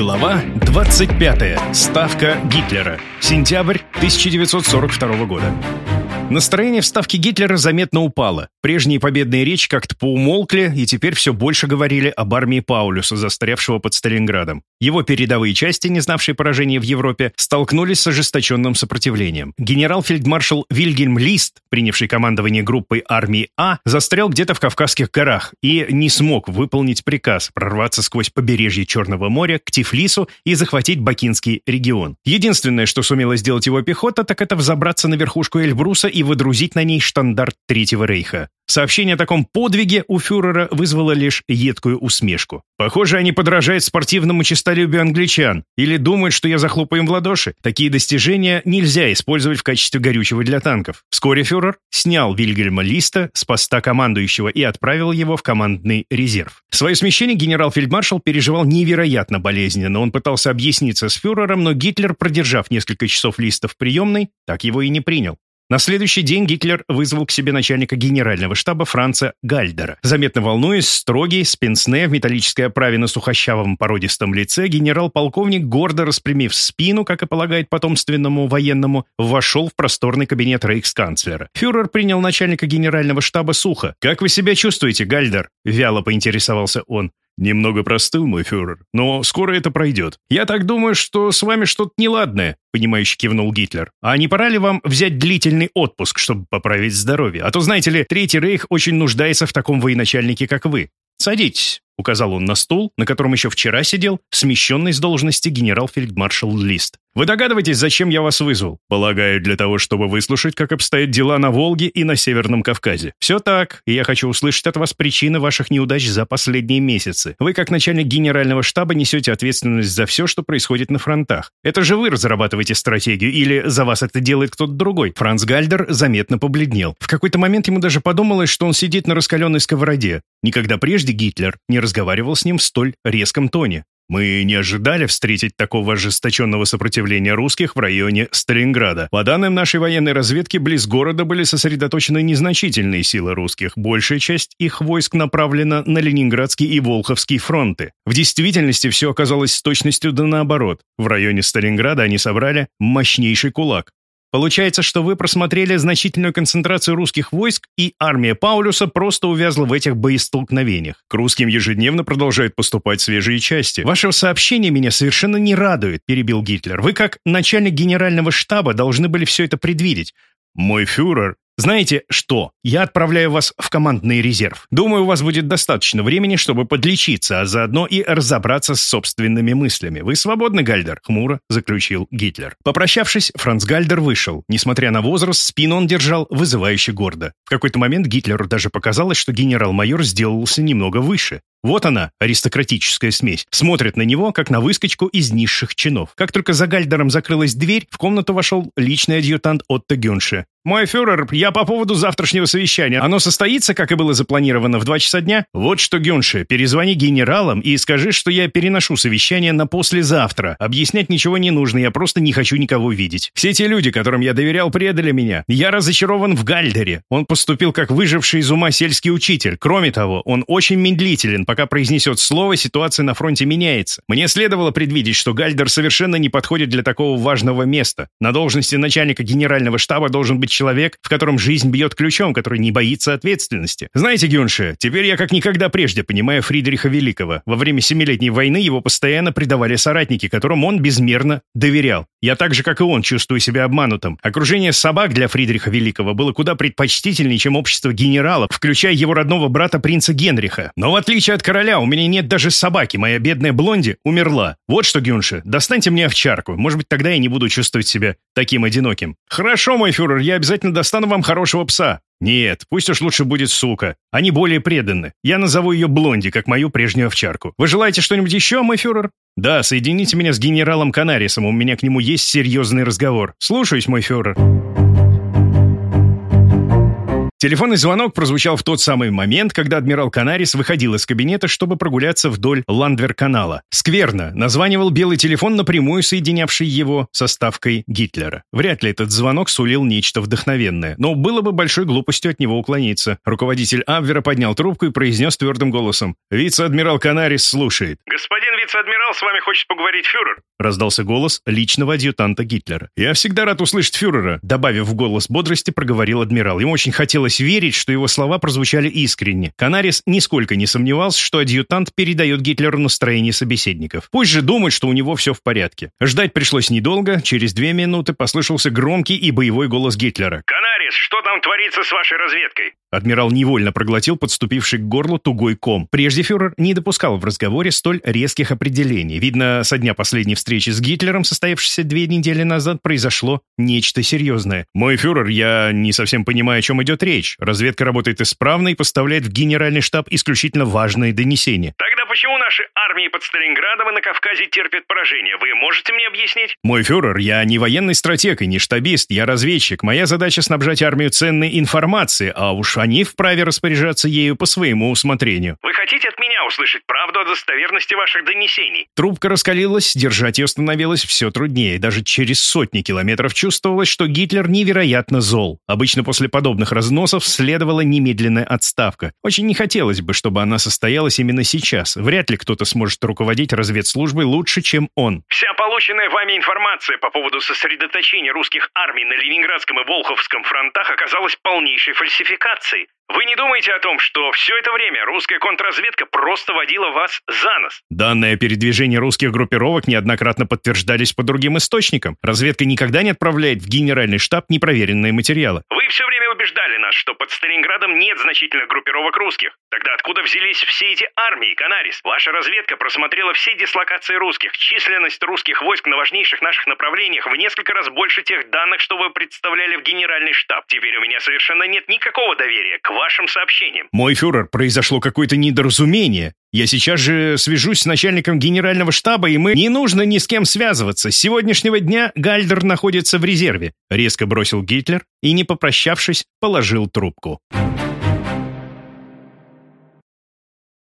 Глава 25. Ставка Гитлера. Сентябрь 1942 года. Настроение в ставке Гитлера заметно упало. Прежние победные речи как-то поумолкли, и теперь все больше говорили об армии Паулюса, застрявшего под Сталинградом. Его передовые части, не знавшие поражения в Европе, столкнулись с ожесточенным сопротивлением. Генерал-фельдмаршал Вильгельм Лист, принявший командование группой армии А, застрял где-то в Кавказских горах и не смог выполнить приказ прорваться сквозь побережье Черного моря к Тифлису и захватить Бакинский регион. Единственное, что сумела сделать его пехота, так это взобраться на верхушку Эльбруса и выдрузить на ней штандарт Третьего рейха. Сообщение о таком подвиге у фюрера вызвало лишь едкую усмешку. Похоже, они подражают спортивному честолюбию англичан или думают, что я захлопаю им в ладоши. Такие достижения нельзя использовать в качестве горючего для танков. Вскоре фюрер снял Вильгельма Листа с поста командующего и отправил его в командный резерв. Свое смещение генерал-фельдмаршал переживал невероятно болезненно. Он пытался объясниться с фюрером, но Гитлер, продержав несколько часов Листа в приемной, так его и не принял. На следующий день Гитлер вызвал к себе начальника генерального штаба Франца Гальдера. Заметно волнуясь, строгий, с пенсне, в металлической оправе на сухощавом породистом лице, генерал-полковник, гордо распрямив спину, как и полагает потомственному военному, вошел в просторный кабинет рейхсканцлера. Фюрер принял начальника генерального штаба сухо. «Как вы себя чувствуете, Гальдер?» — вяло поинтересовался он. «Немного простыл, мой фюрер, но скоро это пройдет. Я так думаю, что с вами что-то неладное», — понимающе кивнул Гитлер. «А не пора ли вам взять длительный отпуск, чтобы поправить здоровье? А то, знаете ли, Третий Рейх очень нуждается в таком военачальнике, как вы. Садитесь» указал он на стул, на котором еще вчера сидел, смещенный с должности генерал-фельдмаршал Лист. «Вы догадываетесь, зачем я вас вызвал? Полагаю, для того, чтобы выслушать, как обстоят дела на Волге и на Северном Кавказе. Все так, и я хочу услышать от вас причины ваших неудач за последние месяцы. Вы, как начальник генерального штаба, несете ответственность за все, что происходит на фронтах. Это же вы разрабатываете стратегию, или за вас это делает кто-то другой?» Франц Гальдер заметно побледнел. В какой-то момент ему даже подумалось, что он сидит на раскаленной сковороде. Никогда прежде Гитлер не разговаривал с ним в столь резком тоне. Мы не ожидали встретить такого ожесточенного сопротивления русских в районе Сталинграда. По данным нашей военной разведки, близ города были сосредоточены незначительные силы русских. Большая часть их войск направлена на Ленинградский и Волховский фронты. В действительности все оказалось с точностью да наоборот. В районе Сталинграда они собрали мощнейший кулак. Получается, что вы просмотрели значительную концентрацию русских войск, и армия Паулюса просто увязла в этих боестолкновениях. К русским ежедневно продолжают поступать свежие части. Ваше сообщение меня совершенно не радует, перебил Гитлер. Вы, как начальник генерального штаба, должны были все это предвидеть. Мой фюрер знаете что? Я отправляю вас в командный резерв. Думаю, у вас будет достаточно времени, чтобы подлечиться, а заодно и разобраться с собственными мыслями. Вы свободны, Гальдер? Хмуро заключил Гитлер. Попрощавшись, Франц Гальдер вышел. Несмотря на возраст, спину он держал вызывающе гордо. В какой-то момент Гитлеру даже показалось, что генерал-майор сделался немного выше. Вот она, аристократическая смесь. Смотрит на него, как на выскочку из низших чинов. Как только за Гальдером закрылась дверь, в комнату вошел личный адъютант Отто Гюнше. «Мой фюрер, я по поводу завтрашнего совещания. Оно состоится, как и было запланировано, в два часа дня? Вот что, Гюнше, перезвони генералам и скажи, что я переношу совещание на послезавтра. Объяснять ничего не нужно, я просто не хочу никого видеть. Все те люди, которым я доверял, предали меня. Я разочарован в Гальдере. Он поступил как выживший из ума сельский учитель. Кроме того, он очень медлителен, пока произнесет слово, ситуация на фронте меняется. Мне следовало предвидеть, что Гальдер совершенно не подходит для такого важного места. На должности начальника генерального штаба должен быть человек, в котором жизнь бьет ключом, который не боится ответственности. Знаете, Гюнше, теперь я как никогда прежде понимаю Фридриха Великого. Во время Семилетней войны его постоянно предавали соратники, которым он безмерно доверял. Я так же, как и он, чувствую себя обманутым. Окружение собак для Фридриха Великого было куда предпочтительнее, чем общество генералов, включая его родного брата принца Генриха. Но в отличие от короля, у меня нет даже собаки, моя бедная Блонди умерла. Вот что, Гюнши, достаньте мне овчарку, может быть, тогда я не буду чувствовать себя таким одиноким. Хорошо, мой фюрер, я обязательно достану вам хорошего пса. Нет, пусть уж лучше будет сука. Они более преданы. Я назову ее Блонди, как мою прежнюю овчарку. Вы желаете что-нибудь еще, мой фюрер? Да, соедините меня с генералом Канарисом, у меня к нему есть серьезный разговор. Слушаюсь, мой фюрер. Телефонный звонок прозвучал в тот самый момент, когда адмирал Канарис выходил из кабинета, чтобы прогуляться вдоль Ландвер-канала. Скверно, названивал белый телефон, напрямую соединявший его со ставкой Гитлера. Вряд ли этот звонок сулил нечто вдохновенное, но было бы большой глупостью от него уклониться. Руководитель Абвера поднял трубку и произнес твердым голосом. «Вице-адмирал Канарис слушает». «Господин вице-адмирал с вами хочет поговорить фюрер», — раздался голос личного адъютанта Гитлера. «Я всегда рад услышать фюрера», — добавив в голос бодрости, проговорил адмирал. Ему очень хотелось верить, что его слова прозвучали искренне. Канарис нисколько не сомневался, что адъютант передает Гитлеру настроение собеседников. Пусть же думает, что у него все в порядке. Ждать пришлось недолго. Через две минуты послышался громкий и боевой голос Гитлера. «Канарис, что там творится с вашей разведкой?» Адмирал невольно проглотил подступивший к горлу тугой ком. Прежде фюрер не допускал в разговоре столь резких определений. Видно, со дня последней встречи с Гитлером, состоявшейся две недели назад, произошло нечто серьезное. «Мой фюрер, я не совсем понимаю, о чем идет речь. Разведка работает исправно и поставляет в генеральный штаб исключительно важные донесения». «Тогда почему наши армии под Сталинградом и на Кавказе терпят поражение? Вы можете мне объяснить?» «Мой фюрер, я не военный стратег и не штабист, я разведчик. Моя задача снабжать армию ценной информацией, а уж они вправе распоряжаться ею по своему усмотрению. Вы хотите от меня услышать правду о достоверности ваших донесений? Трубка раскалилась, держать ее становилось все труднее. Даже через сотни километров чувствовалось, что Гитлер невероятно зол. Обычно после подобных разносов следовала немедленная отставка. Очень не хотелось бы, чтобы она состоялась именно сейчас. Вряд ли кто-то сможет руководить разведслужбой лучше, чем он. Вся полученная вами информация по поводу сосредоточения русских армий на Ленинградском и Волховском фронтах оказалась полнейшей фальсификацией. Вы не думаете о том, что все это время русская контрразведка просто водила вас за нос? Данные о передвижении русских группировок неоднократно подтверждались по другим источникам. Разведка никогда не отправляет в генеральный штаб непроверенные материалы. Вы все время убеждали нас, что под Сталинградом нет значительных группировок русских. Тогда откуда взялись все эти армии, Канарис? Ваша разведка просмотрела все дислокации русских. Численность русских войск на важнейших наших направлениях в несколько раз больше тех данных, что вы представляли в генеральный штаб. Теперь у меня совершенно нет никакого доверия к вашим сообщениям. Мой фюрер, произошло какое-то недоразумение. Я сейчас же свяжусь с начальником генерального штаба, и мы... Не нужно ни с кем связываться. С сегодняшнего дня Гальдер находится в резерве», — резко бросил Гитлер и, не попрощавшись, положил трубку.